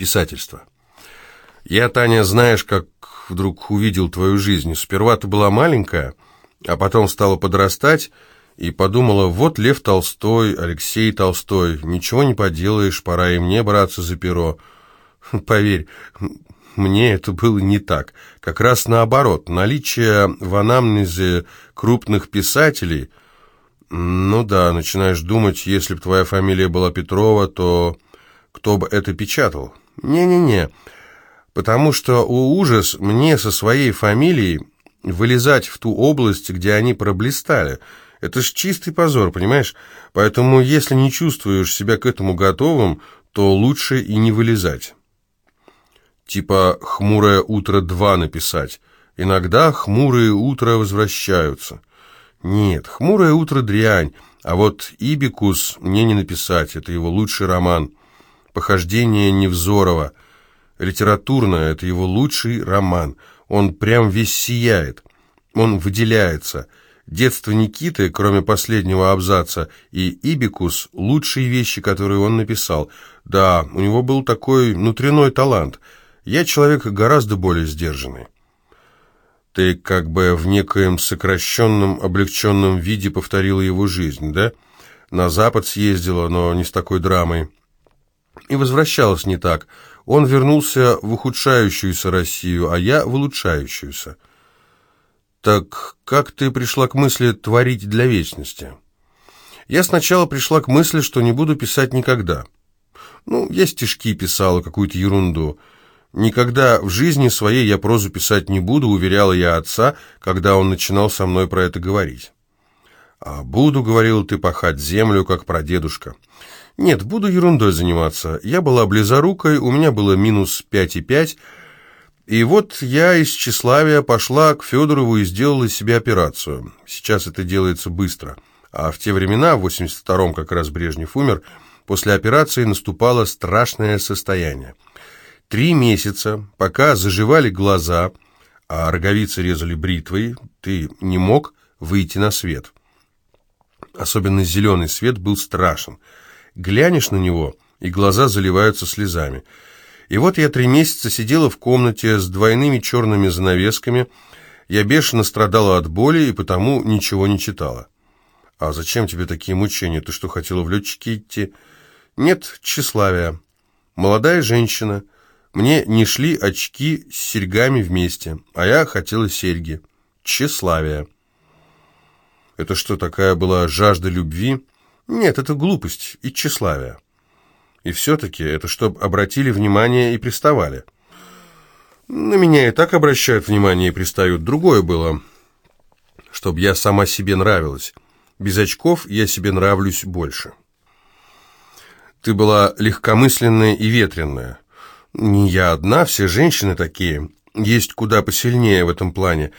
писательства. Я, Таня, знаешь, как вдруг увидел твою жизнь. Сперва ты была маленькая, а потом стала подрастать, и подумала, вот Лев Толстой, Алексей Толстой, ничего не поделаешь, пора и мне браться за перо. Поверь, мне это было не так. Как раз наоборот, наличие в анамнезе крупных писателей... Ну да, начинаешь думать, если бы твоя фамилия была Петрова, то кто бы это печатал? Не-не-не, потому что у ужас мне со своей фамилией вылезать в ту область, где они проблистали — это ж чистый позор, понимаешь? Поэтому, если не чувствуешь себя к этому готовым, то лучше и не вылезать. Типа «Хмурое утро 2» написать. Иногда «Хмурые утра» возвращаются. Нет, «Хмурое утро» дрянь, а вот «Ибикус» мне не написать, это его лучший роман. «Похождение Невзорова». Литературно это его лучший роман. Он прям весь сияет. Он выделяется – Детство Никиты, кроме последнего абзаца, и «Ибикус» — лучшие вещи, которые он написал. Да, у него был такой внутренний талант. Я человек гораздо более сдержанный. Ты как бы в некоем сокращенном, облегченном виде повторила его жизнь, да? На Запад съездила, но не с такой драмой. И возвращалась не так. Он вернулся в ухудшающуюся Россию, а я в улучшающуюся. «Так как ты пришла к мысли творить для вечности?» «Я сначала пришла к мысли, что не буду писать никогда. Ну, я стишки писала, какую-то ерунду. Никогда в жизни своей я прозу писать не буду», — уверяла я отца, когда он начинал со мной про это говорить. «А буду, — говорил ты, — пахать землю, как прадедушка». «Нет, буду ерундой заниматься. Я была близорукой, у меня было минус пять и пять, и вот я из тщеславия пошла к Федорову и сделала себе операцию. Сейчас это делается быстро. А в те времена, в 82-м как раз Брежнев умер, после операции наступало страшное состояние. Три месяца, пока заживали глаза, а роговицы резали бритвой, ты не мог выйти на свет. Особенно зеленый свет был страшен. Глянешь на него, и глаза заливаются слезами – и вот я три месяца сидела в комнате с двойными черными занавесками. Я бешено страдала от боли и потому ничего не читала. «А зачем тебе такие мучения? Ты что, хотела в летчики идти?» «Нет, тщеславия. Молодая женщина. Мне не шли очки с серьгами вместе, а я хотела серьги. Тщеславие». «Это что, такая была жажда любви?» «Нет, это глупость и тщеславие». И все-таки это чтоб обратили внимание и приставали. На меня и так обращают внимание и пристают. Другое было, чтоб я сама себе нравилась. Без очков я себе нравлюсь больше. Ты была легкомысленная и ветреная. Не я одна, все женщины такие. Есть куда посильнее в этом плане.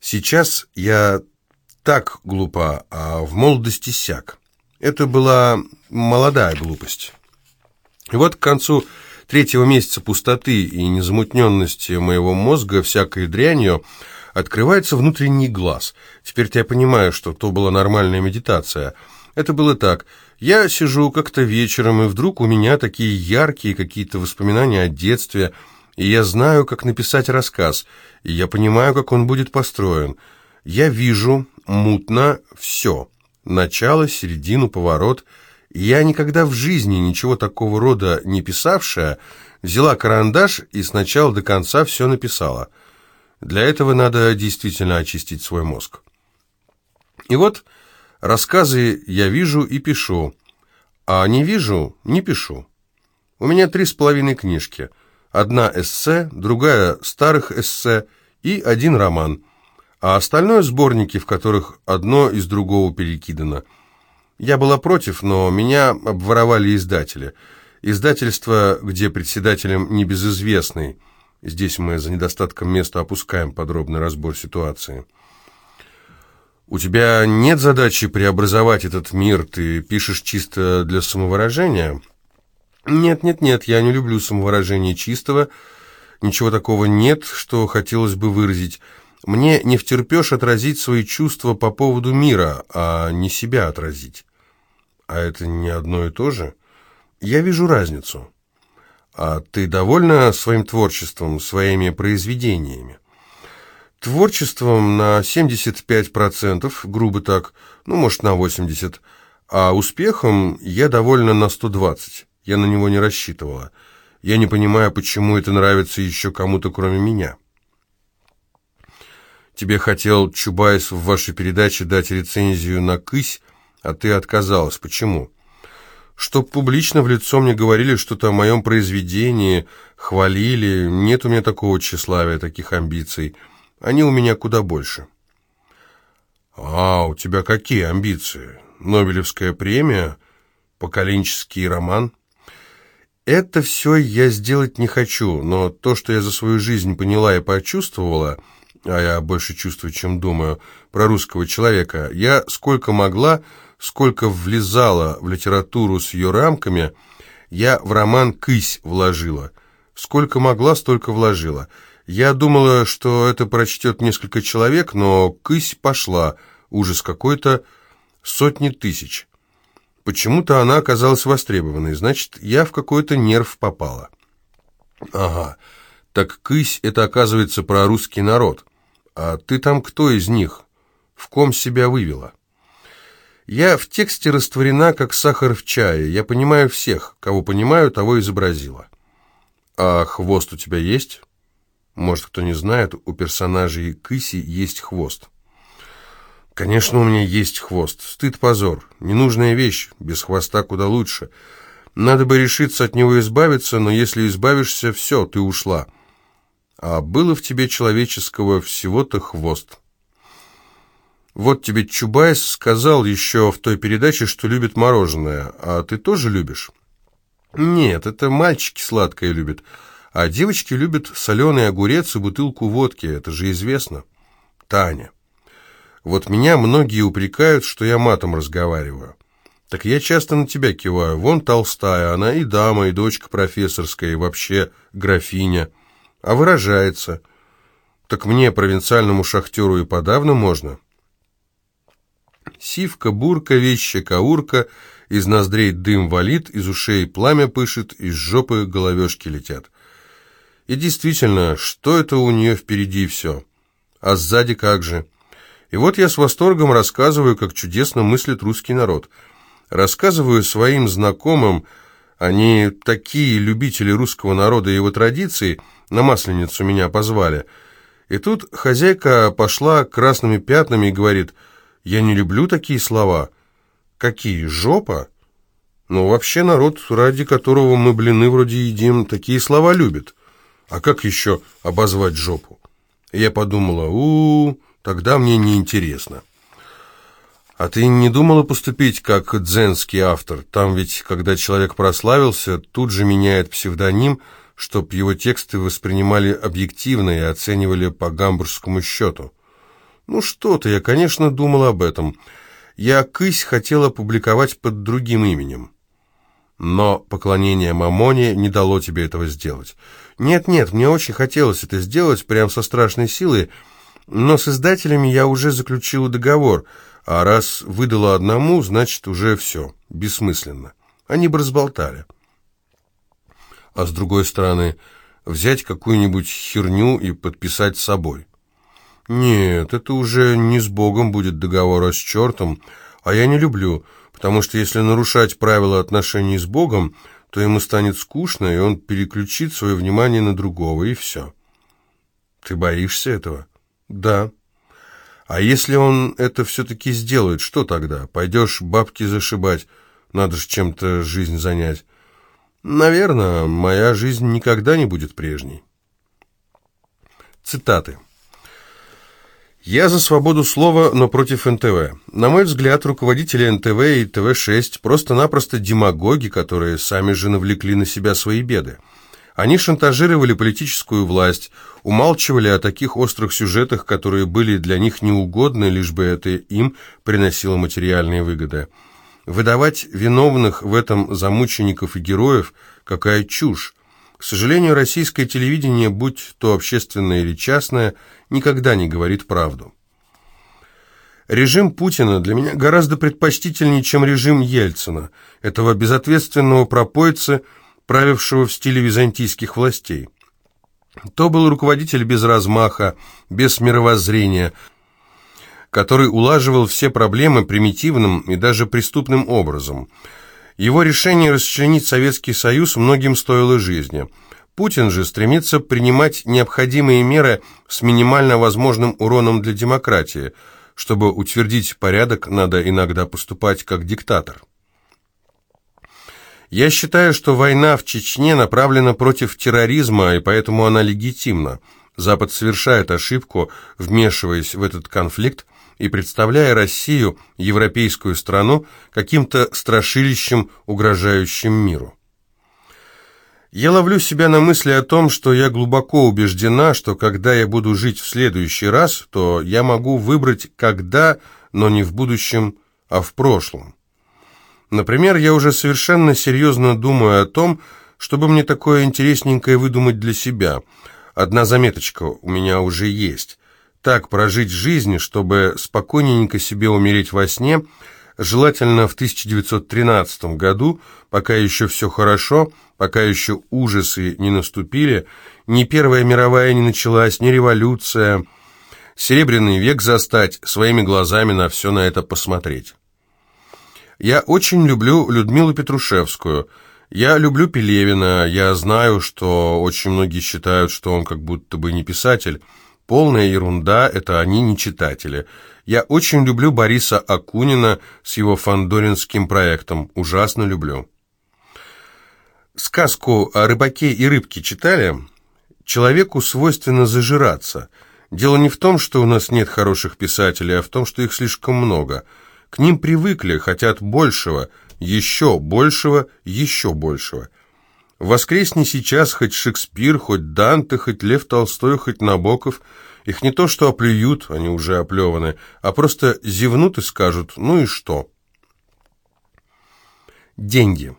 Сейчас я так глупа, а в молодости сяк. Это была молодая глупость». И вот к концу третьего месяца пустоты и незамутненности моего мозга всякой дрянью открывается внутренний глаз. Теперь-то я понимаю, что то была нормальная медитация. Это было так. Я сижу как-то вечером, и вдруг у меня такие яркие какие-то воспоминания о детстве, и я знаю, как написать рассказ, и я понимаю, как он будет построен. Я вижу мутно все. Начало, середину, поворот — я никогда в жизни ничего такого рода не писавшая, взяла карандаш и сначала до конца все написала. Для этого надо действительно очистить свой мозг. И вот рассказы я вижу и пишу, а не вижу, не пишу. У меня три с половиной книжки. Одна эссе, другая старых эссе и один роман. А остальное сборники, в которых одно из другого перекидано – я была против, но меня обворовали издатели. Издательство, где председателем небезызвестный. Здесь мы за недостатком места опускаем подробный разбор ситуации. У тебя нет задачи преобразовать этот мир, ты пишешь чисто для самовыражения? Нет, нет, нет, я не люблю самовыражение чистого. Ничего такого нет, что хотелось бы выразить. Мне не втерпешь отразить свои чувства по поводу мира, а не себя отразить. А это не одно и то же? Я вижу разницу. А ты довольна своим творчеством, своими произведениями? Творчеством на 75%, грубо так, ну, может, на 80%, а успехом я довольна на 120%. Я на него не рассчитывала. Я не понимаю, почему это нравится еще кому-то, кроме меня. Тебе хотел Чубайс в вашей передаче дать рецензию на «Кысь», а ты отказалась. Почему? Чтоб публично в лицо мне говорили что-то о моем произведении, хвалили. Нет у меня такого тщеславия, таких амбиций. Они у меня куда больше. А, у тебя какие амбиции? Нобелевская премия? Поколенческий роман? Это все я сделать не хочу, но то, что я за свою жизнь поняла и почувствовала, а я больше чувствую, чем думаю, про русского человека, я сколько могла, сколько влезала в литературу с ее рамками, я в роман «Кысь» вложила. Сколько могла, столько вложила. Я думала, что это прочтет несколько человек, но «Кысь» пошла, ужас какой-то, сотни тысяч. Почему-то она оказалась востребованной, значит, я в какой-то нерв попала. Ага, так «Кысь» — это, оказывается, про русский народ. А ты там кто из них? В ком себя вывела? Я в тексте растворена, как сахар в чае. Я понимаю всех. Кого понимаю, того изобразила. А хвост у тебя есть? Может, кто не знает, у персонажей Кыси есть хвост. Конечно, у меня есть хвост. Стыд-позор. Ненужная вещь. Без хвоста куда лучше. Надо бы решиться от него избавиться, но если избавишься, все, ты ушла. А было в тебе человеческого всего-то хвост. Вот тебе Чубайс сказал еще в той передаче, что любит мороженое. А ты тоже любишь? Нет, это мальчики сладкое любят. А девочки любят соленый огурец и бутылку водки, это же известно. Таня. Вот меня многие упрекают, что я матом разговариваю. Так я часто на тебя киваю. Вон Толстая, она и дама, и дочка профессорская, и вообще графиня. А выражается. Так мне, провинциальному шахтеру, и подавно можно. Сивка, бурка, вещи, каурка, из ноздрей дым валит, из ушей пламя пышет, из жопы головешки летят. И действительно, что это у нее впереди все? А сзади как же? И вот я с восторгом рассказываю, как чудесно мыслит русский народ. Рассказываю своим знакомым, они такие любители русского народа и его традиций, на Масленицу меня позвали. И тут хозяйка пошла красными пятнами и говорит, «Я не люблю такие слова». «Какие? Жопа?» «Ну, вообще народ, ради которого мы блины вроде едим, такие слова любит». А как еще обозвать жопу? Я подумала, у, -у, -у тогда мне не интересно. А ты не думала поступить как дзенский автор? Там ведь, когда человек прославился, тут же меняет псевдоним, чтоб его тексты воспринимали объективно и оценивали по гамбургскому счету. Ну что-то, я, конечно, думал об этом. Я «Кысь» хотела публиковать под другим именем. Но поклонение Мамоне не дало тебе этого сделать. Нет-нет, мне очень хотелось это сделать, прям со страшной силой, но с издателями я уже заключила договор, а раз выдала одному, значит уже все, бессмысленно. Они бы разболтали. А с другой стороны, взять какую-нибудь херню и подписать с собой. Нет, это уже не с Богом будет договор, а с чертом, а я не люблю, потому что если нарушать правила отношений с Богом, то ему станет скучно, и он переключит свое внимание на другого, и все. Ты боишься этого? Да. А если он это все-таки сделает, что тогда? Пойдешь бабки зашибать, надо же чем-то жизнь занять. Наверное, моя жизнь никогда не будет прежней. Цитаты. Я за свободу слова, но против НТВ. На мой взгляд, руководители НТВ и ТВ-6 просто-напросто демагоги, которые сами же навлекли на себя свои беды. Они шантажировали политическую власть, умалчивали о таких острых сюжетах, которые были для них неугодны, лишь бы это им приносило материальные выгоды. Выдавать виновных в этом замучеников и героев – какая чушь. К сожалению, российское телевидение, будь то общественное или частное, никогда не говорит правду. Режим Путина для меня гораздо предпочтительнее, чем режим Ельцина, этого безответственного пропойцы, правившего в стиле византийских властей. То был руководитель без размаха, без мировоззрения, который улаживал все проблемы примитивным и даже преступным образом. Его решение расчленить Советский Союз многим стоило жизни. Путин же стремится принимать необходимые меры с минимально возможным уроном для демократии. Чтобы утвердить порядок, надо иногда поступать как диктатор. Я считаю, что война в Чечне направлена против терроризма, и поэтому она легитимна. Запад совершает ошибку, вмешиваясь в этот конфликт и представляя Россию, европейскую страну, каким-то страшилищем, угрожающим миру. Я ловлю себя на мысли о том, что я глубоко убеждена, что когда я буду жить в следующий раз, то я могу выбрать когда, но не в будущем, а в прошлом. Например, я уже совершенно серьезно думаю о том, чтобы мне такое интересненькое выдумать для себя. Одна заметочка у меня уже есть. Так прожить жизнь, чтобы спокойненько себе умереть во сне, желательно в 1913 году, пока еще все хорошо, пока еще ужасы не наступили, ни Первая мировая не началась, ни революция. Серебряный век застать, своими глазами на все на это посмотреть. Я очень люблю Людмилу Петрушевскую. Я люблю Пелевина. Я знаю, что очень многие считают, что он как будто бы не писатель. Полная ерунда, это они не читатели. Я очень люблю Бориса Акунина с его фандоринским проектом. Ужасно люблю. Сказку о рыбаке и рыбке читали? Человеку свойственно зажираться. Дело не в том, что у нас нет хороших писателей, а в том, что их слишком много – к ним привыкли, хотят большего, еще большего, еще большего. Воскресни сейчас хоть Шекспир, хоть Данте, хоть Лев Толстой, хоть Набоков. Их не то что оплюют, они уже оплеваны, а просто зевнут и скажут «ну и что?». Деньги.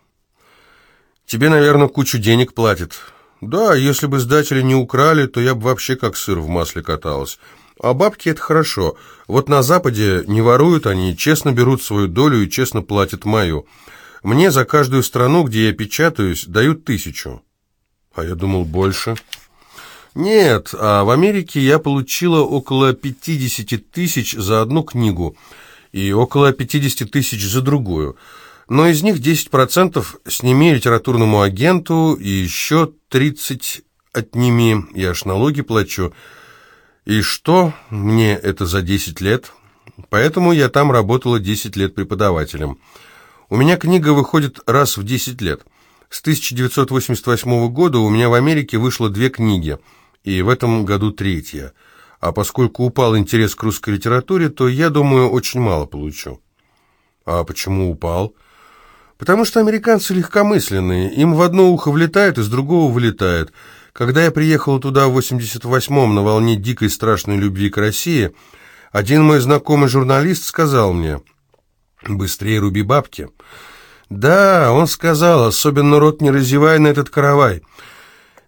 Тебе, наверное, кучу денег платят. Да, если бы издатели не украли, то я бы вообще как сыр в масле каталась. А бабки – это хорошо. Вот на Западе не воруют они, честно берут свою долю и честно платят мою. Мне за каждую страну, где я печатаюсь, дают тысячу. А я думал, больше. Нет, а в Америке я получила около 50 тысяч за одну книгу и около 50 тысяч за другую. Но из них 10% сними литературному агенту и еще 30 отними, я аж налоги плачу – и что мне это за 10 лет? Поэтому я там работала 10 лет преподавателем. У меня книга выходит раз в 10 лет. С 1988 года у меня в Америке вышло две книги, и в этом году третья. А поскольку упал интерес к русской литературе, то я думаю, очень мало получу. А почему упал? Потому что американцы легкомысленные, им в одно ухо влетает, из другого вылетает – когда я приехал туда в 88-м на волне дикой страшной любви к России, один мой знакомый журналист сказал мне «Быстрее руби бабки». Да, он сказал, особенно рот не разевай на этот каравай.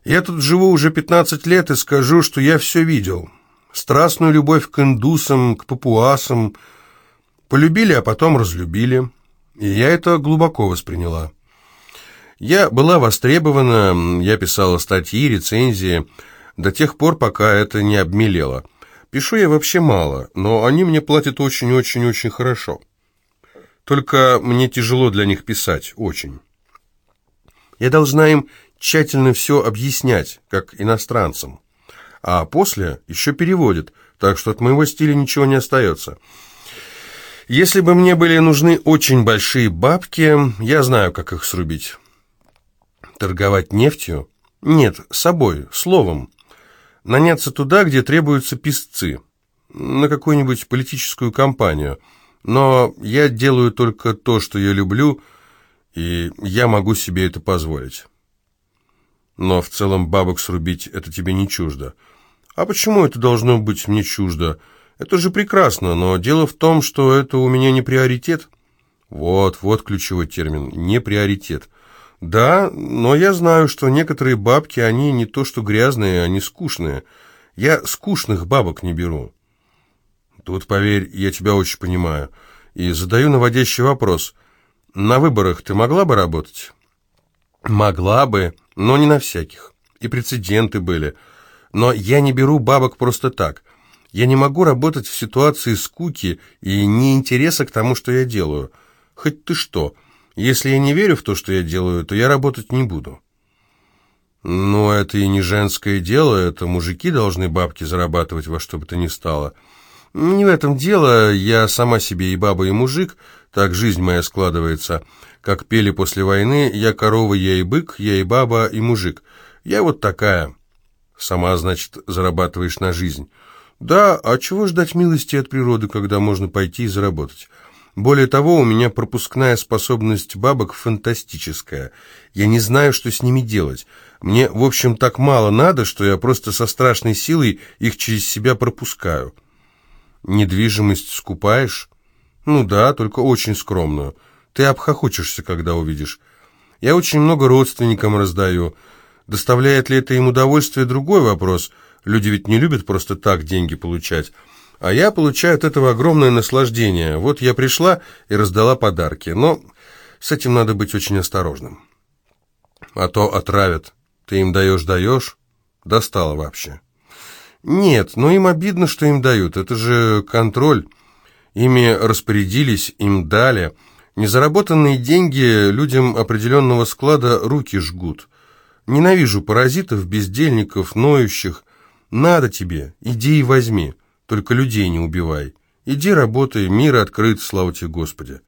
Я тут живу уже 15 лет и скажу, что я все видел. Страстную любовь к индусам, к папуасам. Полюбили, а потом разлюбили. И я это глубоко восприняла. Я была востребована, я писала статьи, рецензии, до тех пор, пока это не обмелело. Пишу я вообще мало, но они мне платят очень-очень-очень хорошо. Только мне тяжело для них писать, очень. Я должна им тщательно все объяснять, как иностранцам. А после еще переводят, так что от моего стиля ничего не остается. Если бы мне были нужны очень большие бабки, я знаю, как их срубить. Торговать нефтью? Нет, собой, словом. Наняться туда, где требуются писцы. На какую-нибудь политическую кампанию. Но я делаю только то, что я люблю, и я могу себе это позволить. Но в целом бабок срубить это тебе не чуждо. А почему это должно быть мне чуждо? Это же прекрасно, но дело в том, что это у меня не приоритет. Вот, вот ключевой термин, не приоритет. «Да, но я знаю, что некоторые бабки, они не то что грязные, они скучные. Я скучных бабок не беру». «Тут, поверь, я тебя очень понимаю. И задаю наводящий вопрос. На выборах ты могла бы работать?» Могла бы, но не на всяких. И прецеденты были. Но я не беру бабок просто так. Я не могу работать в ситуации скуки и неинтереса к тому, что я делаю. Хоть ты что. Если я не верю в то, что я делаю, то я работать не буду. Но это и не женское дело, это мужики должны бабки зарабатывать во что бы то ни стало. Не в этом дело, я сама себе и баба, и мужик, так жизнь моя складывается. Как пели после войны, я корова, я и бык, я и баба, и мужик. Я вот такая. Сама, значит, зарабатываешь на жизнь. Да, а чего ждать милости от природы, когда можно пойти и заработать? Более того, у меня пропускная способность бабок фантастическая. Я не знаю, что с ними делать. Мне, в общем, так мало надо, что я просто со страшной силой их через себя пропускаю. Недвижимость скупаешь? Ну да, только очень скромную. Ты обхохочешься, когда увидишь. Я очень много родственникам раздаю. Доставляет ли это им удовольствие, другой вопрос. Люди ведь не любят просто так деньги получать. А я получаю от этого огромное наслаждение. Вот я пришла и раздала подарки. Но с этим надо быть очень осторожным. А то отравят. Ты им даешь-даешь? Достало вообще. Нет, но им обидно, что им дают. Это же контроль. Ими распорядились, им дали. Незаработанные деньги людям определенного склада руки жгут. Ненавижу паразитов, бездельников, ноющих. Надо тебе, иди и возьми. Только людей не убивай. Иди работай, мир открыт, слава тебе, Господи.